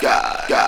Thank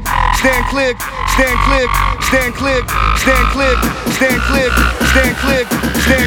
clear, stand clear, stand clear, stand clear, stand clear, stand clear, stand clear, stand clear,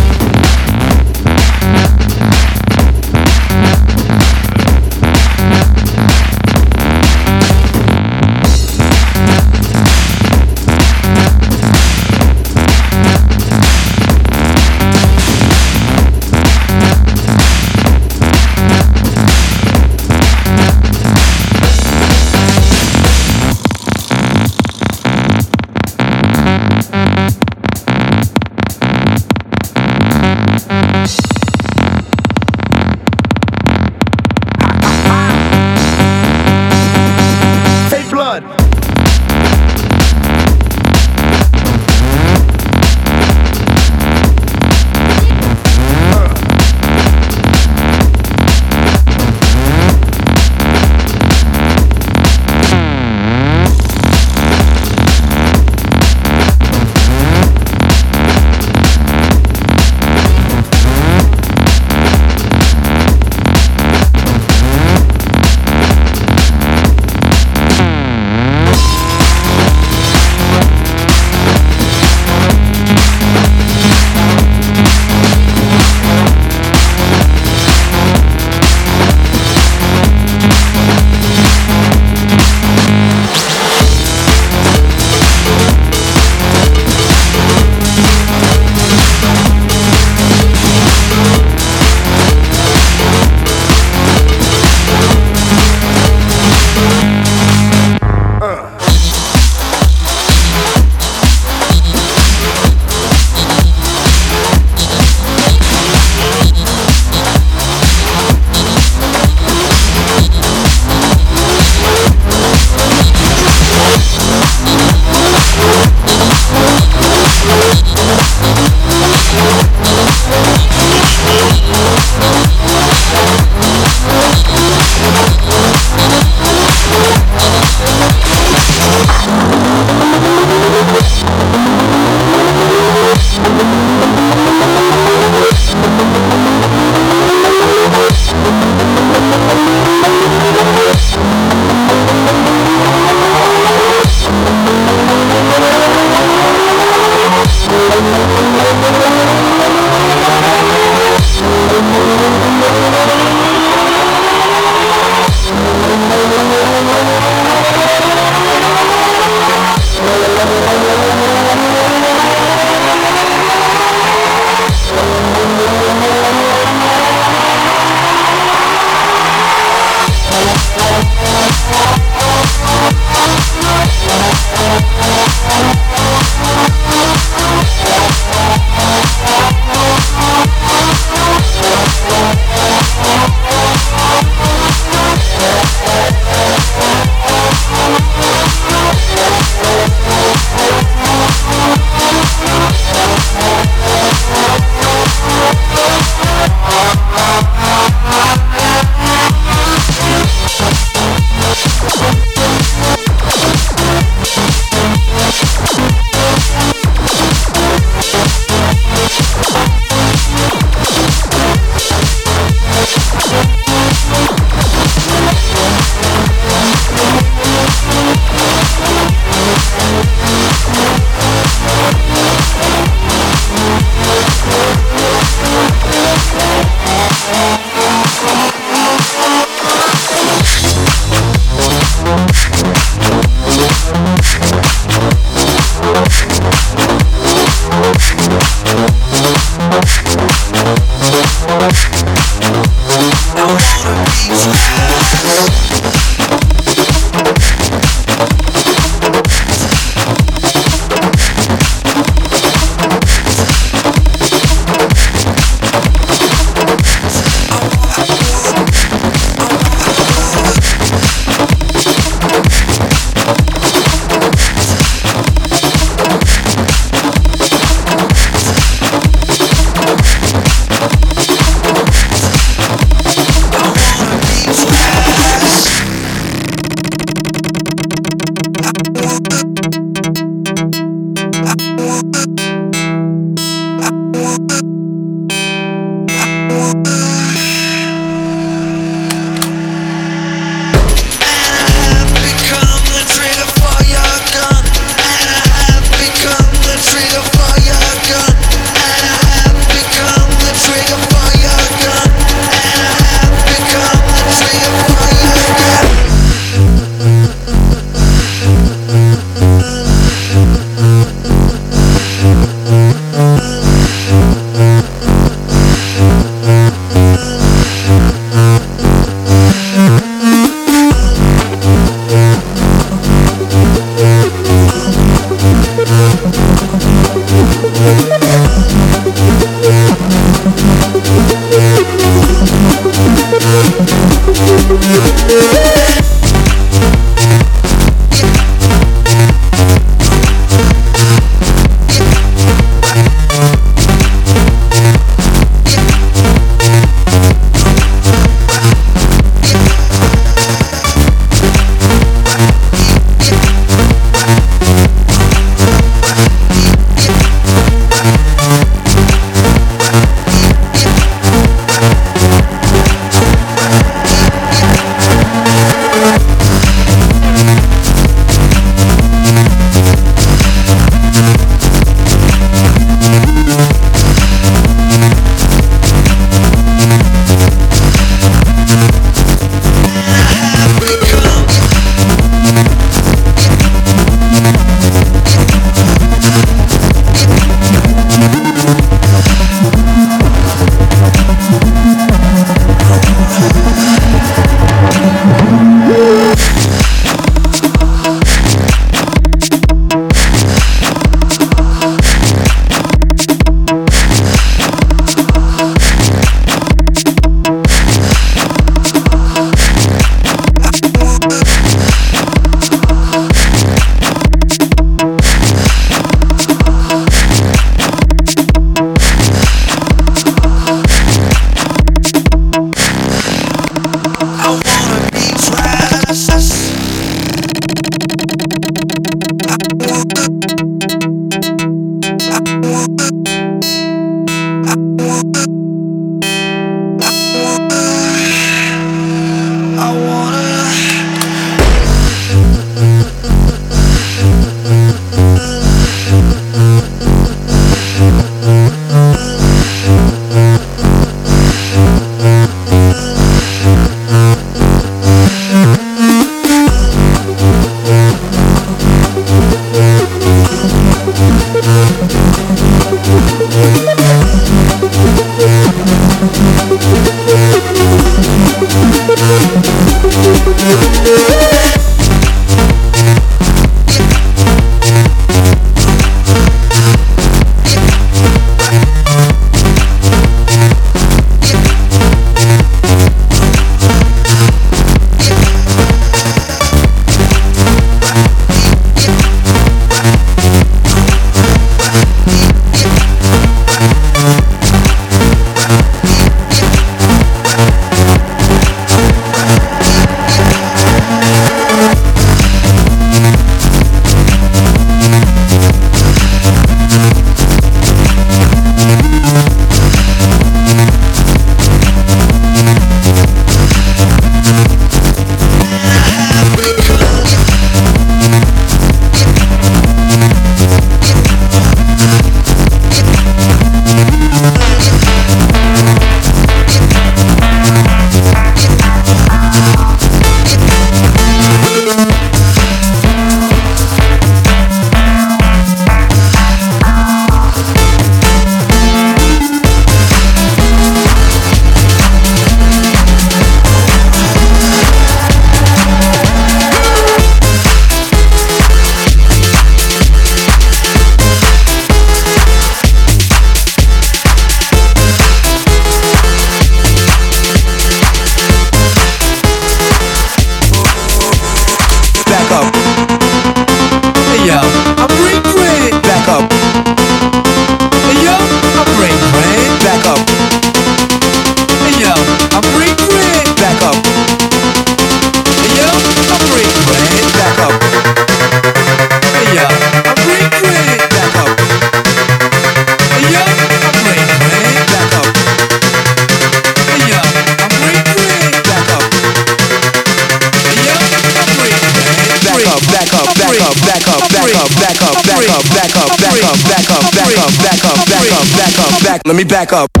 Let me back up.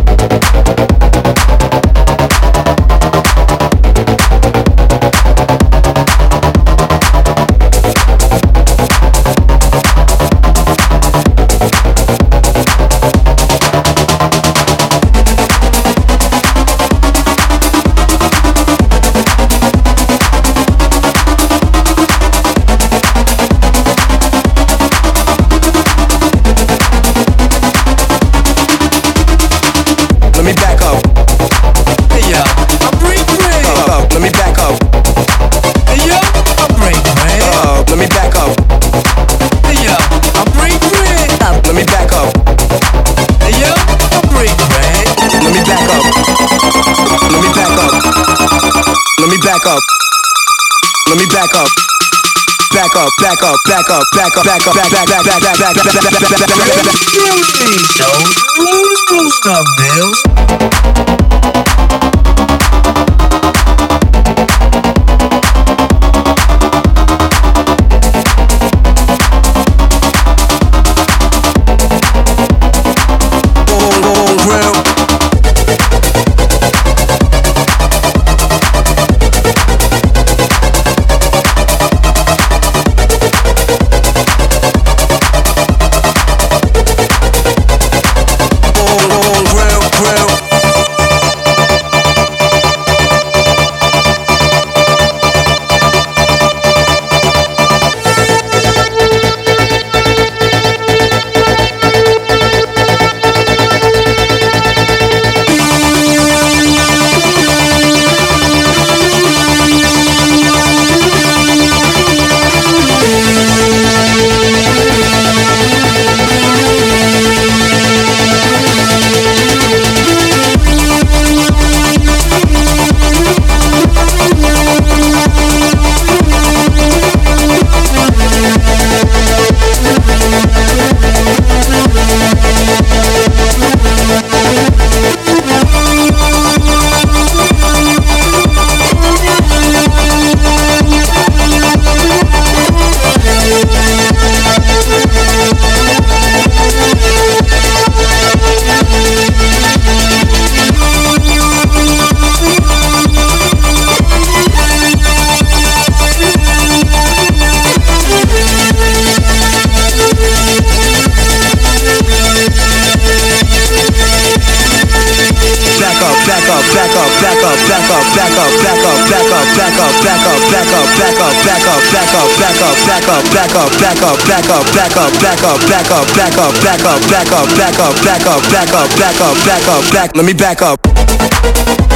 Let me back up. Back up, back up, back up, back up, back up, back back back back back back back back back back back back. Guilty, so lose, lose some bills. Boom, up, back up, back up, back up, back up, back up, back up, back up, back up, back. Let me back up.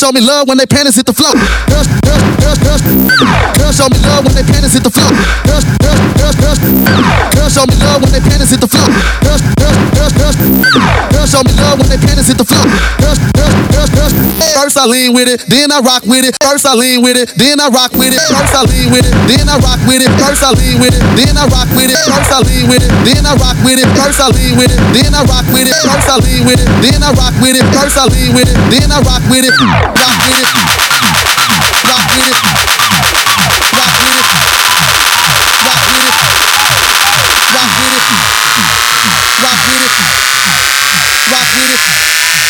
Show me love when they panties hit the floor. Girls, girls, girls, girls, girls show me love when they panties hit the floor. Girls, girls, girls, girls, girls show me love when they panties hit the floor. Girls, girls, girls, girls, girls show me love when they panties hit the floor. Girls, girls, girls, girls. First I lean with it, then I rock with it. First I lean with it, then I rock with it. First I lean with it, then I rock with it. First I lean with it, then I rock with it. First I lean with it, then I rock with it. First I lean with it, then I rock with it. First I lean with it, then I rock with it. First I lean with it, then I rock with it. Rock with it.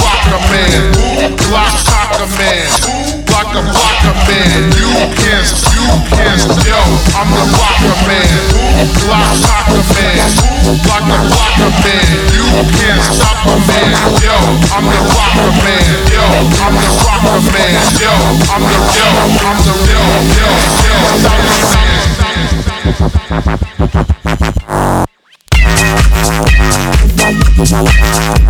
Luke yo, I'm the rocker man. Block soccer man. Block the blocker man. You can't stop a man. Yo, I'm the rocker man. Yo, I'm the rocker man. Yo, I'm the yo, I'm the yo, yo, yo, soccer man. Wow.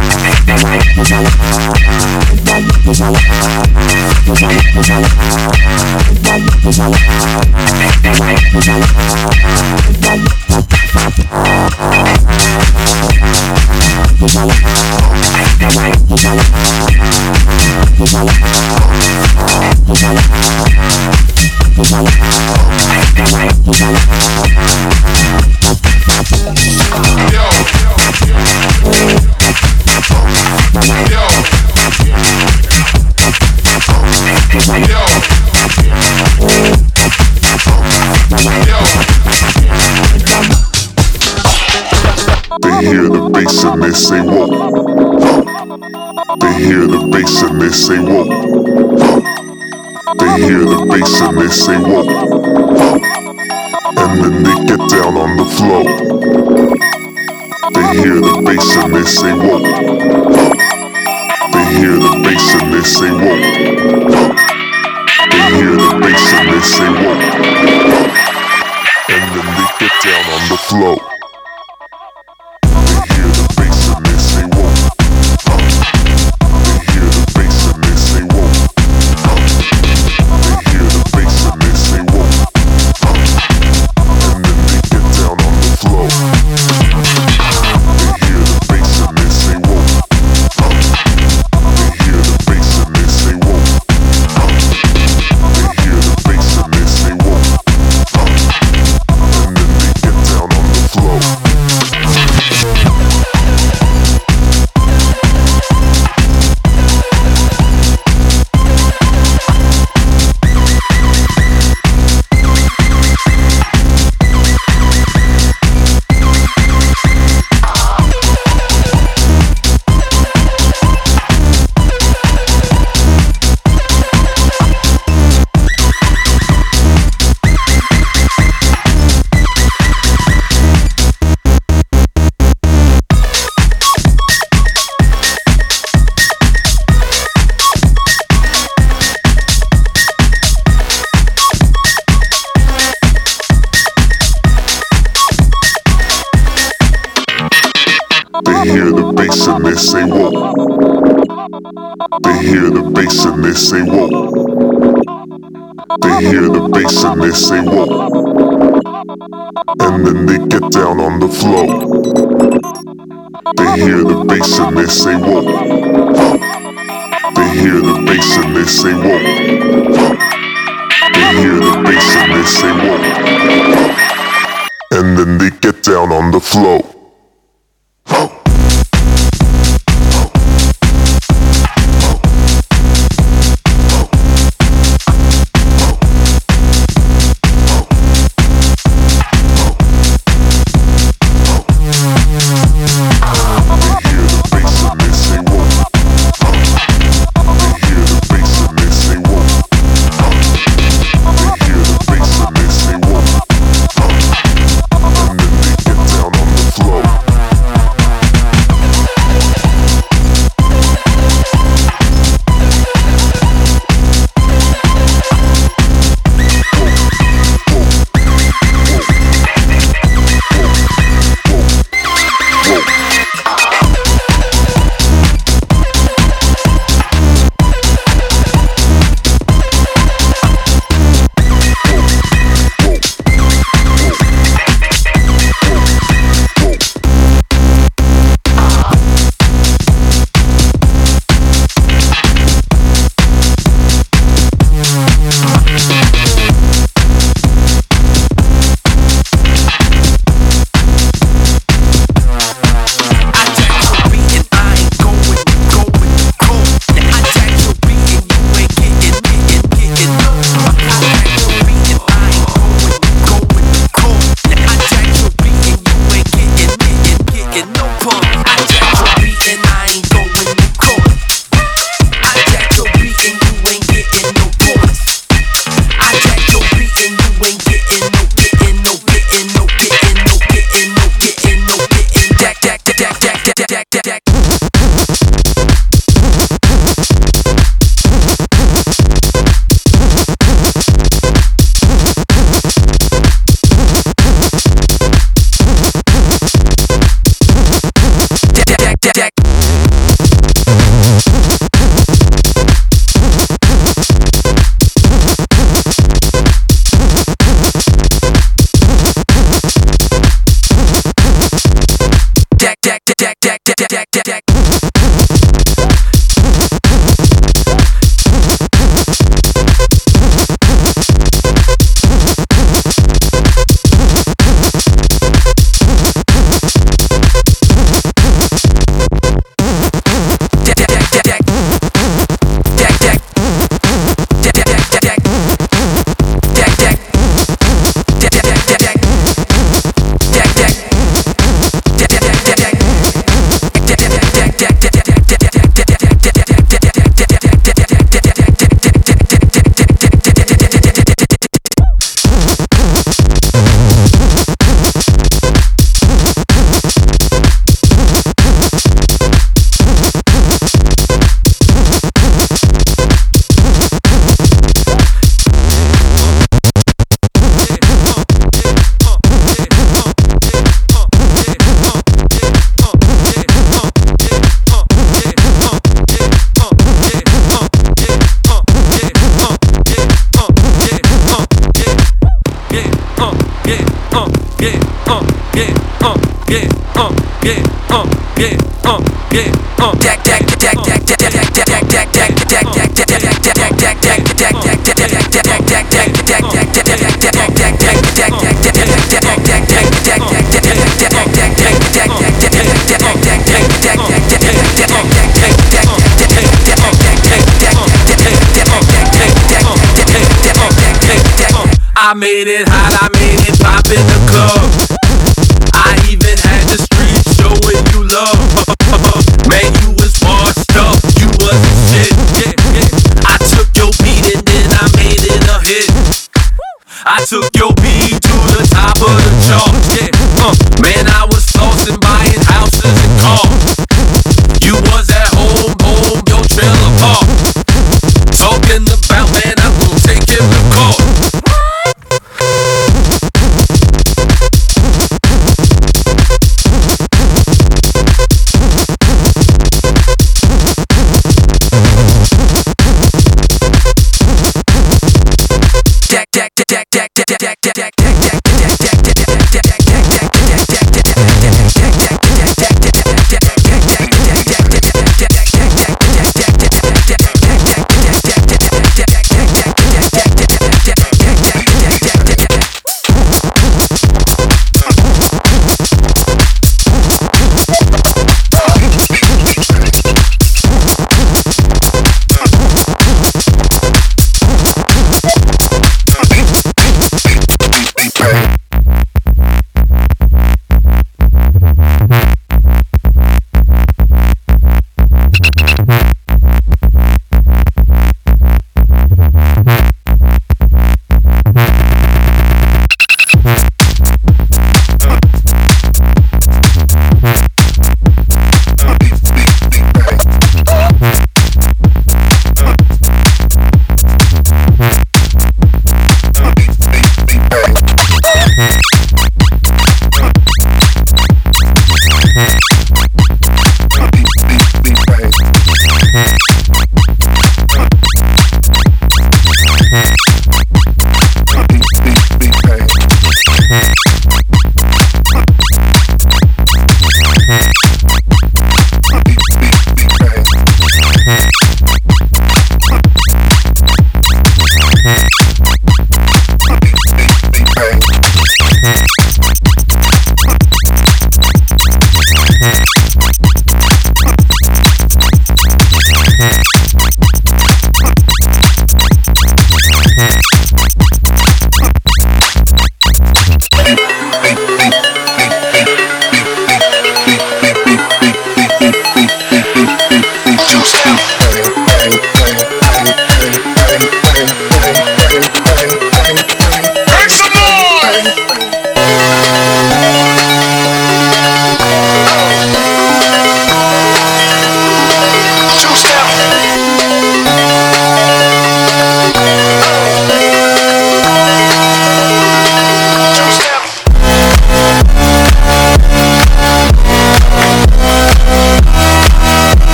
say whoa. They hear the bass and they say whoa. And then they get down on the floor. They hear the bass and they say whoa. They hear the bass and they say whoa. They hear the bass and they say whoa. And then they get down on the floor.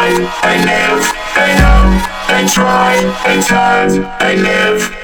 Die, they live, they know, they try, they turn, they live.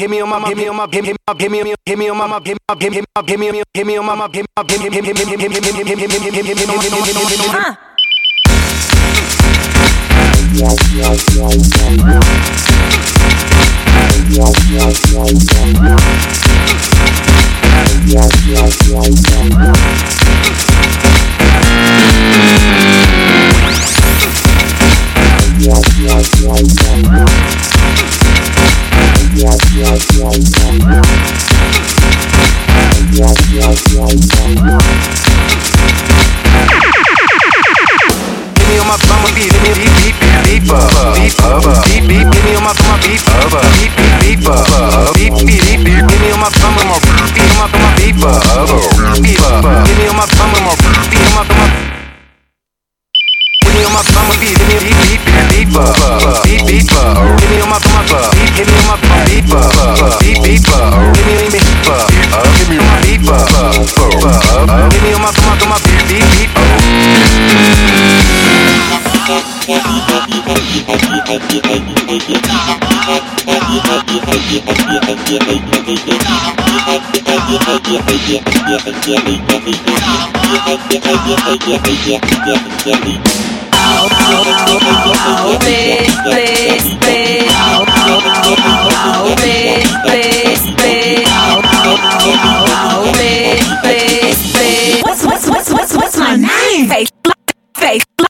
give me on my give me on my give me give me give me on my give me give me give me give me on me, give me give me give me give me give me give me Yeah, yeah, yeah, yeah, yeah beat, beat, beat, beat beep up, beep beep up, hit me on my my beep, hit me on my beep up, beep beep up, hit me on my beep up, hit me on my beep up, hit me on my my my beep beep beep. Yeah. What's what's what's what's what's my name? Face, face.